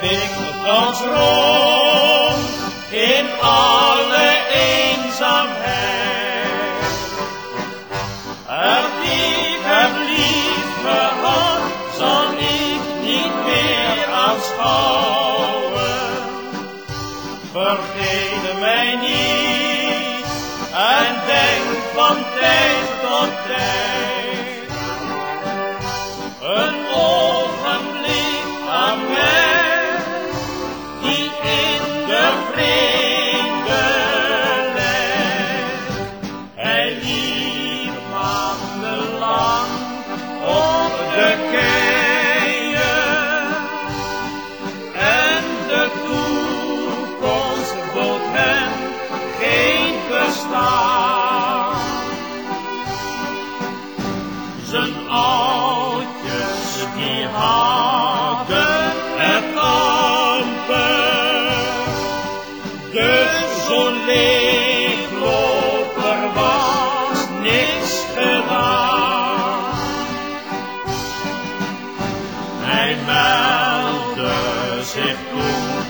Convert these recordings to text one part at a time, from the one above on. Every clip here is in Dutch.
wikkelt ons rond in alle eenzaamheid. Het lieve, lieve hand zal ik niet meer aanschouwen. Vergeet mij niet en denk van tijd tot tijd. the king. Hij meldde zich toen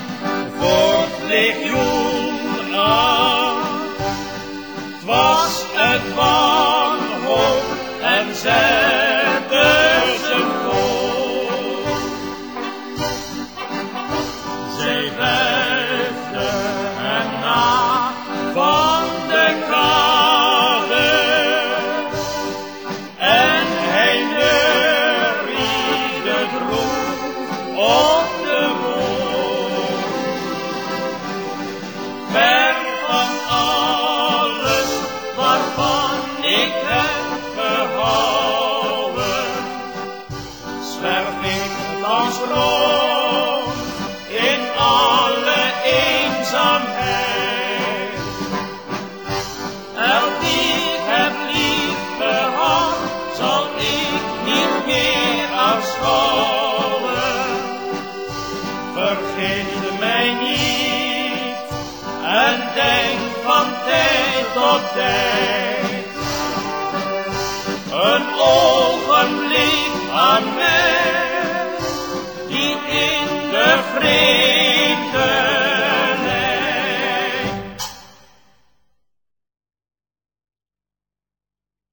voor het legioen aan. Was het was. One day to.